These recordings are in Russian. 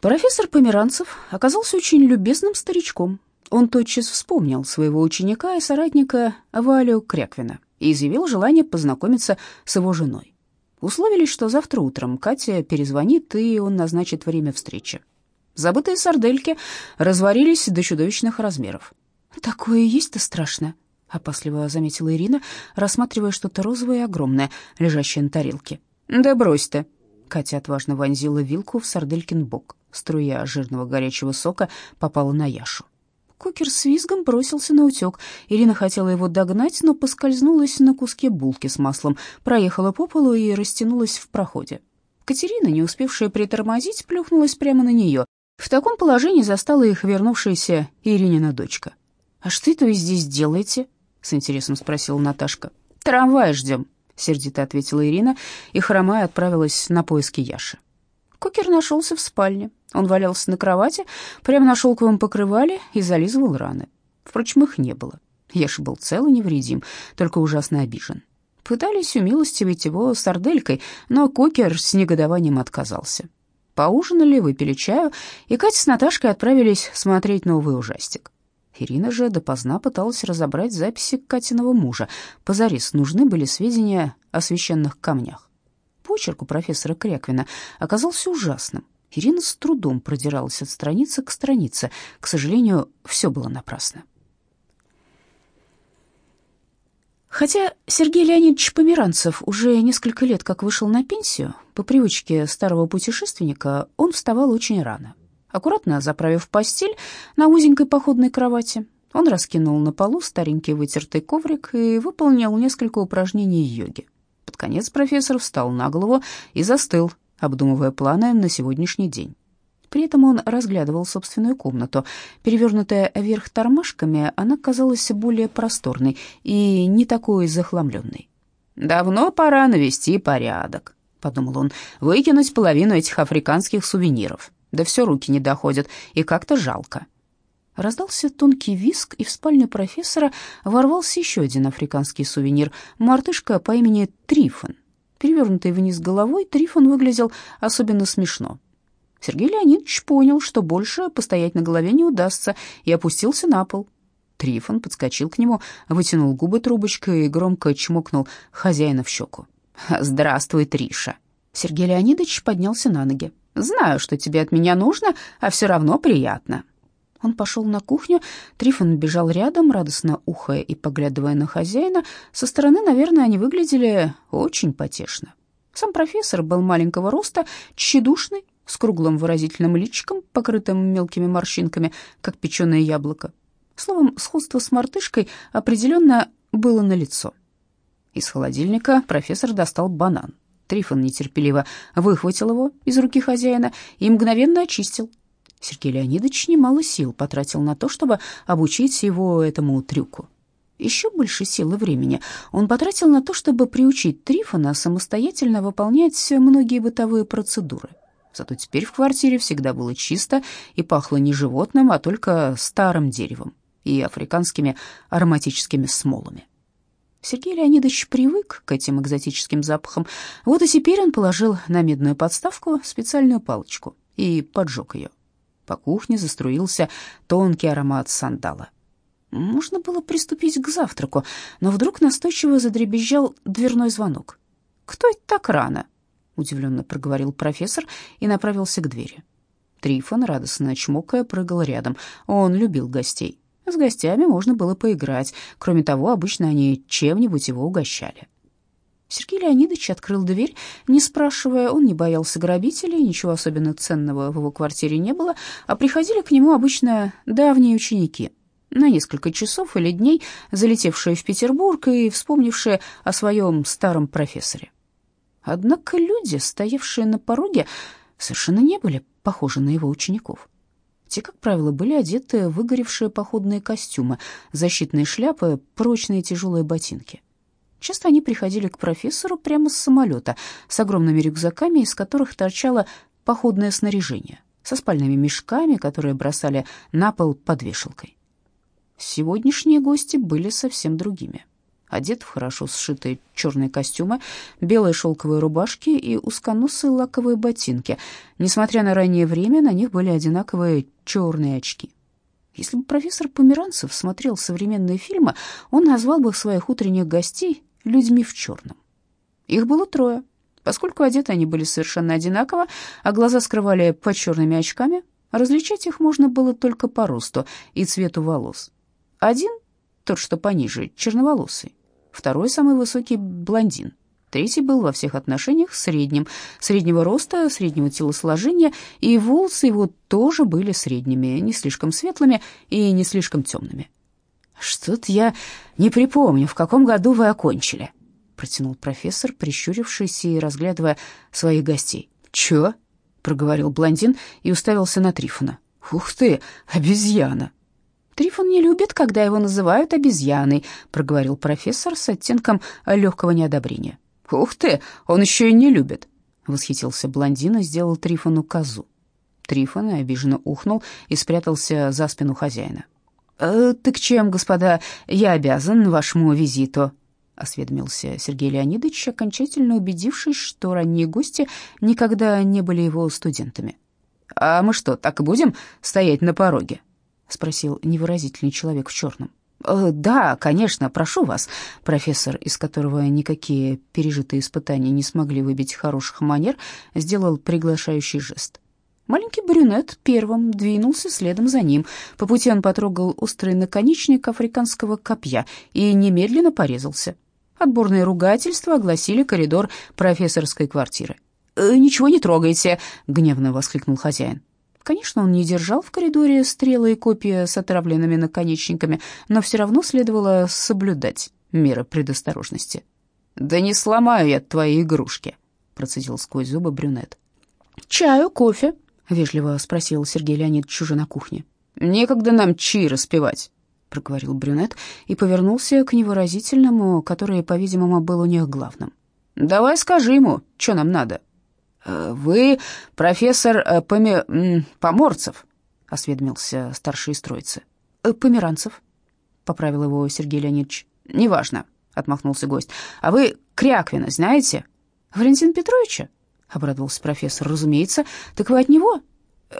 Профессор Померанцев оказался очень любезным старичком. Он тотчас вспомнил своего ученика и соратника Валю Кряквина и изъявил желание познакомиться с его женой. Условились, что завтра утром Катя перезвонит, и он назначит время встречи. Забытые сардельки разварились до чудовищных размеров. «Такое есть-то страшно», — опасливо заметила Ирина, рассматривая что-то розовое и огромное, лежащее на тарелке. «Да брось ты!» Катя отважно вонзила вилку в сарделькин бок. Струя жирного горячего сока попала на Яшу. Кокер с визгом бросился на утек. Ирина хотела его догнать, но поскользнулась на куске булки с маслом, проехала по полу и растянулась в проходе. Катерина, не успевшая притормозить, плюхнулась прямо на нее. В таком положении застала их вернувшаяся Иринина дочка. «А что вы здесь делаете?» — с интересом спросила Наташка. «Трамвай ждем», — сердито ответила Ирина и, хромая, отправилась на поиски Яши. Кокер нашелся в спальне. Он валялся на кровати, прямо на шелковом покрывале и зализывал раны. Впрочем, их не было. Яша был цел и невредим, только ужасно обижен. Пытались умилостивить его сарделькой, но Кокер с негодованием отказался. Поужинали, выпили чаю, и Катя с Наташкой отправились смотреть новый ужастик. Ирина же допоздна пыталась разобрать записи Катиного мужа. Позарис нужны были сведения о священных камнях. Почерк у профессора Кряквина оказался ужасным. Ирина с трудом продиралась от страницы к странице. К сожалению, все было напрасно. Хотя Сергей Леонидович Померанцев уже несколько лет как вышел на пенсию, по привычке старого путешественника он вставал очень рано. Аккуратно заправив постель на узенькой походной кровати, он раскинул на полу старенький вытертый коврик и выполнил несколько упражнений йоги. Под конец профессор встал на голову и застыл, обдумывая планы на сегодняшний день. При этом он разглядывал собственную комнату. Перевернутая вверх тормашками, она казалась более просторной и не такой захламленной. «Давно пора навести порядок», — подумал он, — «выкинуть половину этих африканских сувениров. Да все руки не доходят, и как-то жалко». Раздался тонкий виск, и в спальню профессора ворвался еще один африканский сувенир — мартышка по имени Трифон — Перевернутый вниз головой, Трифон выглядел особенно смешно. Сергей Леонидович понял, что больше постоять на голове не удастся, и опустился на пол. Трифон подскочил к нему, вытянул губы трубочкой и громко чмокнул хозяина в щеку. «Здравствуй, Триша!» Сергей Леонидович поднялся на ноги. «Знаю, что тебе от меня нужно, а все равно приятно. Он пошел на кухню, Трифон бежал рядом, радостно ухая и поглядывая на хозяина. Со стороны, наверное, они выглядели очень потешно. Сам профессор был маленького роста, тщедушный, с круглым выразительным личиком, покрытым мелкими морщинками, как печеное яблоко. Словом, сходство с мартышкой определенно было налицо. Из холодильника профессор достал банан. Трифон нетерпеливо выхватил его из руки хозяина и мгновенно очистил. Сергей Леонидович немало сил потратил на то, чтобы обучить его этому трюку. Еще больше сил и времени он потратил на то, чтобы приучить Трифона самостоятельно выполнять многие бытовые процедуры. Зато теперь в квартире всегда было чисто и пахло не животным, а только старым деревом и африканскими ароматическими смолами. Сергей Леонидович привык к этим экзотическим запахам. Вот и теперь он положил на медную подставку специальную палочку и поджег ее. По кухне заструился тонкий аромат сандала. Можно было приступить к завтраку, но вдруг настойчиво задребезжал дверной звонок. «Кто это так рано?» — удивленно проговорил профессор и направился к двери. Трифон, радостно чмокая, прыгал рядом. Он любил гостей. С гостями можно было поиграть. Кроме того, обычно они чем-нибудь его угощали. Сергей Леонидович открыл дверь, не спрашивая, он не боялся грабителей, ничего особенно ценного в его квартире не было, а приходили к нему обычно давние ученики, на несколько часов или дней залетевшие в Петербург и вспомнившие о своем старом профессоре. Однако люди, стоявшие на пороге, совершенно не были похожи на его учеников. Те, как правило, были одеты в выгоревшие походные костюмы, защитные шляпы, прочные тяжелые ботинки. Часто они приходили к профессору прямо с самолета, с огромными рюкзаками, из которых торчало походное снаряжение, со спальными мешками, которые бросали на пол под вешалкой. Сегодняшние гости были совсем другими. одет в хорошо сшитые черные костюмы, белые шелковые рубашки и узконосые лаковые ботинки. Несмотря на раннее время, на них были одинаковые черные очки. Если бы профессор Померанцев смотрел современные фильмы, он назвал бы своих утренних гостей людьми в черном. Их было трое. Поскольку одеты они были совершенно одинаково, а глаза скрывали под черными очками, различать их можно было только по росту и цвету волос. Один, тот, что пониже, черноволосый, второй, самый высокий, блондин, Третий был во всех отношениях средним, среднего роста, среднего телосложения, и волосы его тоже были средними, не слишком светлыми и не слишком темными. «Что-то я не припомню, в каком году вы окончили», — протянул профессор, прищурившись и разглядывая своих гостей. «Чё?» — проговорил блондин и уставился на Трифона. «Ух ты, обезьяна!» «Трифон не любит, когда его называют обезьяной», — проговорил профессор с оттенком легкого неодобрения. «Ух ты, он еще и не любит!» — восхитился блондин и сделал Трифону козу. Трифон обиженно ухнул и спрятался за спину хозяина. «Э, «Так чем, господа, я обязан вашему визиту?» — осведомился Сергей Леонидович, окончательно убедившись, что ранние гости никогда не были его студентами. «А мы что, так и будем стоять на пороге?» — спросил невыразительный человек в черном. Э, «Да, конечно, прошу вас», профессор, из которого никакие пережитые испытания не смогли выбить хороших манер, сделал приглашающий жест. Маленький брюнет первым двинулся следом за ним. По пути он потрогал острый наконечник африканского копья и немедленно порезался. Отборные ругательства огласили коридор профессорской квартиры. «Э, «Ничего не трогайте!» — гневно воскликнул хозяин. Конечно, он не держал в коридоре стрелы и копья с отравленными наконечниками, но все равно следовало соблюдать меры предосторожности. «Да не сломаю я твои игрушки», — процедил сквозь зубы брюнет. «Чаю, кофе?» — вежливо спросил Сергей Леонидович уже на кухне. «Некогда нам чаи распевать», — проговорил брюнет и повернулся к невыразительному, который, по-видимому, был у них главным. «Давай скажи ему, что нам надо». Э, «Вы профессор э, Поме... Поморцев?» — осведомился старший из троицы. Э, «Померанцев», — поправил его Сергей Леонидович. «Неважно», — отмахнулся гость. «А вы Кряквина знаете?» «Валентина Петровича?» — обрадовался профессор. «Разумеется. Так вы от него?»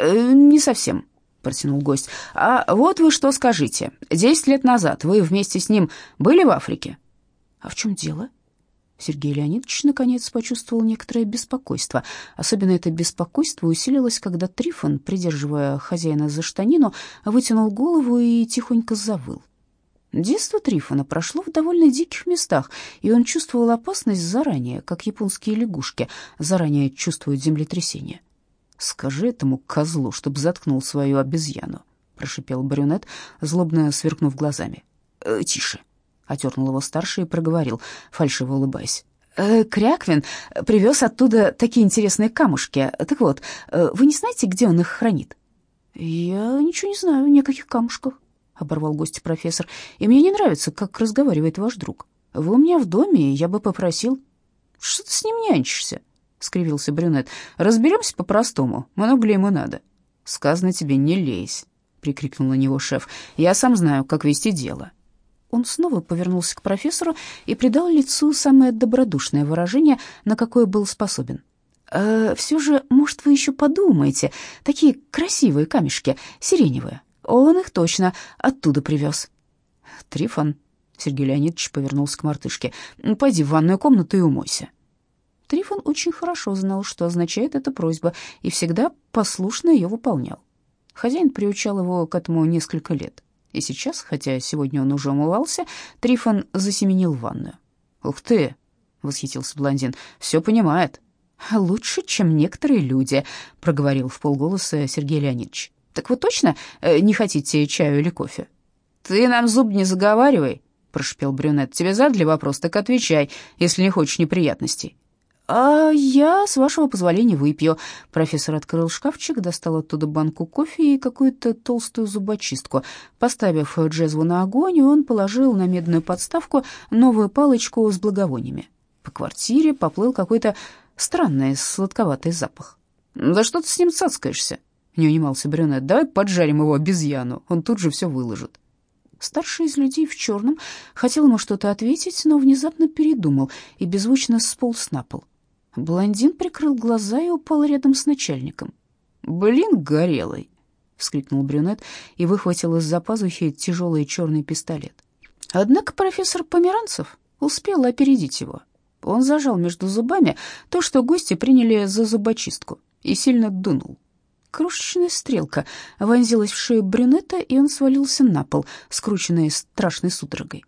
«Не совсем», — протянул гость. «А вот вы что скажите. Десять лет назад вы вместе с ним были в Африке?» «А в чем дело?» Сергей Леонидович наконец почувствовал некоторое беспокойство. Особенно это беспокойство усилилось, когда Трифон, придерживая хозяина за штанину, вытянул голову и тихонько завыл. Детство Трифона прошло в довольно диких местах, и он чувствовал опасность заранее, как японские лягушки заранее чувствуют землетрясение. «Скажи этому козлу, чтобы заткнул свою обезьяну», — прошипел брюнет, злобно сверкнув глазами. «Э, «Тише», Отернул его старший и проговорил, фальшиво улыбаясь. «Э, «Кряквин привез оттуда такие интересные камушки. Так вот, э, вы не знаете, где он их хранит?» «Я ничего не знаю ни о каких камушках», — оборвал гость профессор. «И мне не нравится, как разговаривает ваш друг. Вы у меня в доме, и я бы попросил...» «Что ты с ним нянчишься?» — скривился брюнет. «Разберемся по-простому. Много ли ему надо?» «Сказано тебе, не лезь», — прикрикнул на него шеф. «Я сам знаю, как вести дело». Он снова повернулся к профессору и придал лицу самое добродушное выражение, на какое был способен. «Э, «Все же, может, вы еще подумаете, такие красивые камешки, сиреневые. Он их точно оттуда привез». «Трифон», — Сергей Леонидович повернулся к мартышке, — «пойди в ванную комнату и умойся». Трифон очень хорошо знал, что означает эта просьба, и всегда послушно ее выполнял. Хозяин приучал его к этому несколько лет. И сейчас, хотя сегодня он уже умывался, Трифон засеменил в ванную. «Ух ты!» — восхитился блондин. «Все понимает». «Лучше, чем некоторые люди», — проговорил в полголоса Сергей Леонидович. «Так вы точно э, не хотите чаю или кофе?» «Ты нам зуб не заговаривай», — прошепел брюнет. «Тебе задали вопрос, так отвечай, если не хочешь неприятностей». «А я, с вашего позволения, выпью». Профессор открыл шкафчик, достал оттуда банку кофе и какую-то толстую зубочистку. Поставив джезву на огонь, он положил на медную подставку новую палочку с благовониями. По квартире поплыл какой-то странный сладковатый запах. «Да что ты с ним цацкаешься?» — не унимался брюнет. «Давай поджарим его обезьяну, он тут же все выложит». Старший из людей в черном хотел ему что-то ответить, но внезапно передумал и беззвучно сполз на пол. Блондин прикрыл глаза и упал рядом с начальником. «Блин, горелый!» — вскрикнул брюнет и выхватил из-за пазухи тяжелый черный пистолет. Однако профессор Померанцев успел опередить его. Он зажал между зубами то, что гости приняли за зубочистку, и сильно дунул. Крошечная стрелка вонзилась в шею брюнета, и он свалился на пол, скрученный страшной судорогой.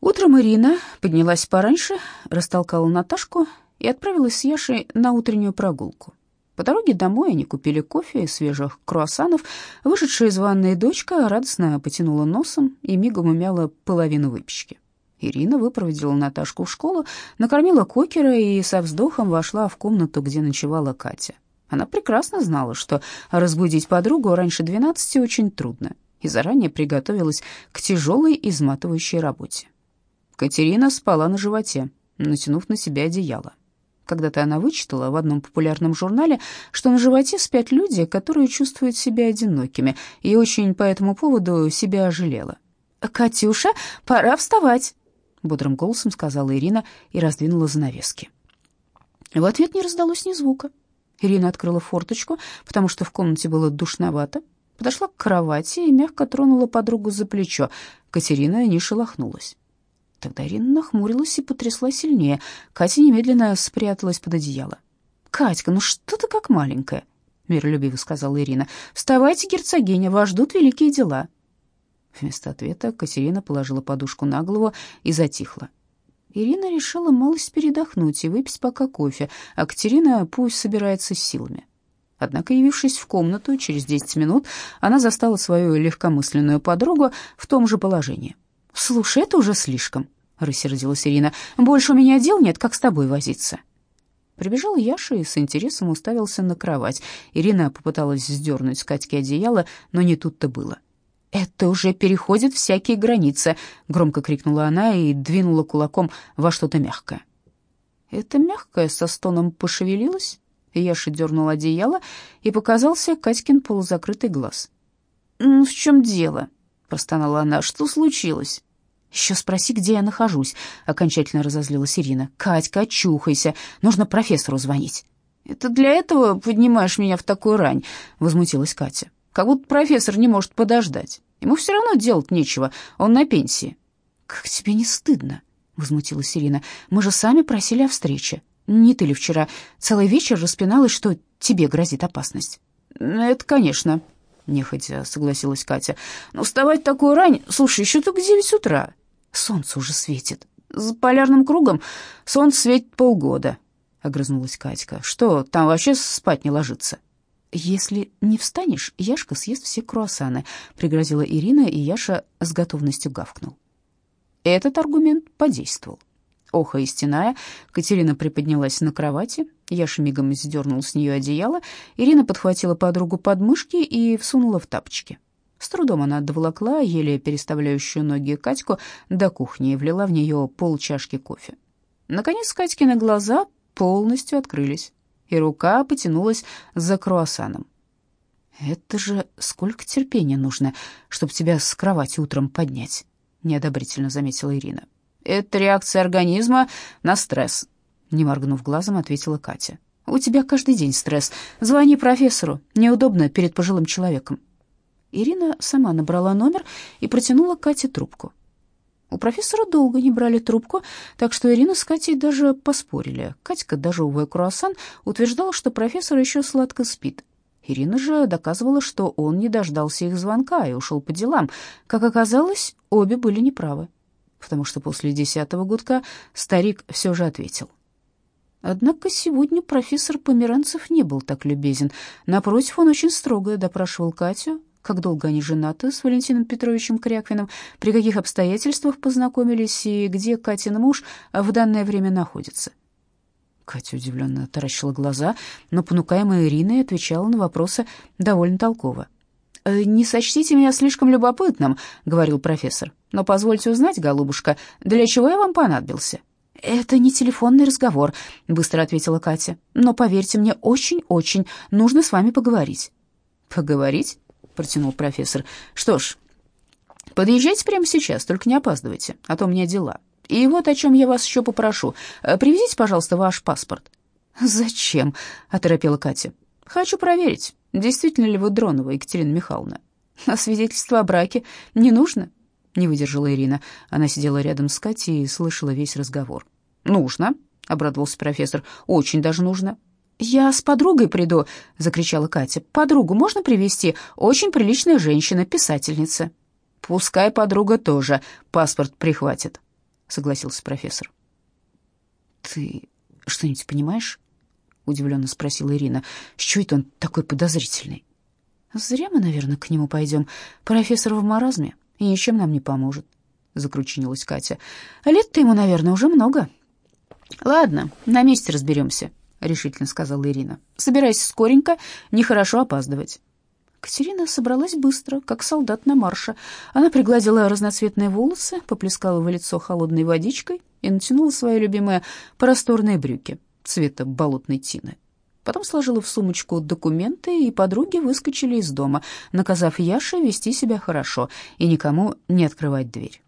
Утром Ирина поднялась пораньше, растолкала Наташку и отправилась с Яшей на утреннюю прогулку. По дороге домой они купили кофе и свежих круассанов. Вышедшая из ванной дочка радостно потянула носом и мигом умяла половину выпечки. Ирина выпроводила Наташку в школу, накормила кокера и со вздохом вошла в комнату, где ночевала Катя. Она прекрасно знала, что разбудить подругу раньше двенадцати очень трудно, и заранее приготовилась к тяжелой изматывающей работе. Катерина спала на животе, натянув на себя одеяло. Когда-то она вычитала в одном популярном журнале, что на животе спят люди, которые чувствуют себя одинокими, и очень по этому поводу себя жалела. «Катюша, пора вставать!» — бодрым голосом сказала Ирина и раздвинула занавески. В ответ не раздалось ни звука. Ирина открыла форточку, потому что в комнате было душновато, подошла к кровати и мягко тронула подругу за плечо. Катерина не шелохнулась. Тогда Ирина нахмурилась и потрясла сильнее. Катя немедленно спряталась под одеяло. «Катька, ну что ты как маленькая?» — миролюбиво сказала Ирина. «Вставайте, герцогиня, вас ждут великие дела». Вместо ответа Катерина положила подушку на голову и затихла. Ирина решила малость передохнуть и выпить пока кофе, а Катерина пусть собирается силами. Однако, явившись в комнату через десять минут, она застала свою легкомысленную подругу в том же положении. «Слушай, это уже слишком», — рассердилась Ирина. «Больше у меня дел нет, как с тобой возиться». Прибежал Яша и с интересом уставился на кровать. Ирина попыталась сдернуть с Катьки одеяло, но не тут-то было. «Это уже переходит всякие границы», — громко крикнула она и двинула кулаком во что-то мягкое. Это мягкое со стоном пошевелилось. Яша дернул одеяло, и показался Катькин полузакрытый глаз. «Ну, в чем дело?» — простонала она. «Что случилось?» «Еще спроси, где я нахожусь», — окончательно разозлилась Ирина. «Катька, очухайся, нужно профессору звонить». «Это для этого поднимаешь меня в такую рань?» — возмутилась Катя. «Как будто профессор не может подождать. Ему все равно делать нечего, он на пенсии». «Как тебе не стыдно?» — возмутилась Ирина. «Мы же сами просили о встрече. Не ты ли вчера целый вечер распиналась, что тебе грозит опасность?» «Это, конечно», нехотя согласилась Катя. «Но вставать такую рань... Слушай, еще только девять утра. Солнце уже светит. За полярным кругом солнце светит полгода», — огрызнулась Катька. «Что, там вообще спать не ложится?» «Если не встанешь, Яшка съест все круассаны», — пригрозила Ирина, и Яша с готовностью гавкнул. Этот аргумент подействовал. Охо и стеная, Катерина приподнялась на кровати, Яша мигом сдернул с нее одеяло, Ирина подхватила подругу под мышки и всунула в тапочки. С трудом она доволокла, еле переставляющую ноги Катьку, до кухни и влила в нее полчашки кофе. Наконец Катькины глаза полностью открылись, и рука потянулась за круассаном. «Это же сколько терпения нужно, чтобы тебя с кровати утром поднять», — неодобрительно заметила Ирина. Это реакция организма на стресс, не моргнув глазом, ответила Катя. У тебя каждый день стресс. Звони профессору. Неудобно перед пожилым человеком. Ирина сама набрала номер и протянула Кате трубку. У профессора долго не брали трубку, так что Ирина с Катей даже поспорили. Катька, дожевывая круассан, утверждала, что профессор еще сладко спит. Ирина же доказывала, что он не дождался их звонка и ушел по делам. Как оказалось, обе были неправы потому что после десятого гудка старик все же ответил. Однако сегодня профессор Померанцев не был так любезен. Напротив, он очень строго допрашивал Катю, как долго они женаты с Валентином Петровичем Кряквиным, при каких обстоятельствах познакомились и где Катин муж в данное время находится. Катя удивленно таращила глаза, но, понукаемая Ириной, отвечала на вопросы довольно толково. «Э, «Не сочтите меня слишком любопытным», — говорил профессор. «Но позвольте узнать, голубушка, для чего я вам понадобился?» «Это не телефонный разговор», — быстро ответила Катя. «Но поверьте мне, очень-очень нужно с вами поговорить». «Поговорить?» Протянул профессор. «Что ж, подъезжайте прямо сейчас, только не опаздывайте, а то у меня дела. И вот о чем я вас еще попрошу. Привезите, пожалуйста, ваш паспорт». «Зачем?» — оторопела Катя. «Хочу проверить, действительно ли вы Дронова, Екатерина Михайловна. А свидетельство о браке не нужно?» Не выдержала Ирина. Она сидела рядом с Катей и слышала весь разговор. «Нужно», — обрадовался профессор. «Очень даже нужно». «Я с подругой приду», — закричала Катя. «Подругу можно привести? Очень приличная женщина, писательница». «Пускай подруга тоже паспорт прихватит», — согласился профессор. «Ты что-нибудь понимаешь?» удивленно спросила Ирина. «С чего это он такой подозрительный?» «Зря мы, наверное, к нему пойдем. Профессор в маразме и ничем нам не поможет», — закручинилась Катя. «Лет-то ему, наверное, уже много». «Ладно, на месте разберемся», — решительно сказала Ирина. «Собирайся скоренько, нехорошо опаздывать». Катерина собралась быстро, как солдат на марше. Она пригладила разноцветные волосы, поплескала в лицо холодной водичкой и натянула свои любимые просторные брюки цвета болотной тины. Потом сложила в сумочку документы, и подруги выскочили из дома, наказав Яше вести себя хорошо и никому не открывать дверь.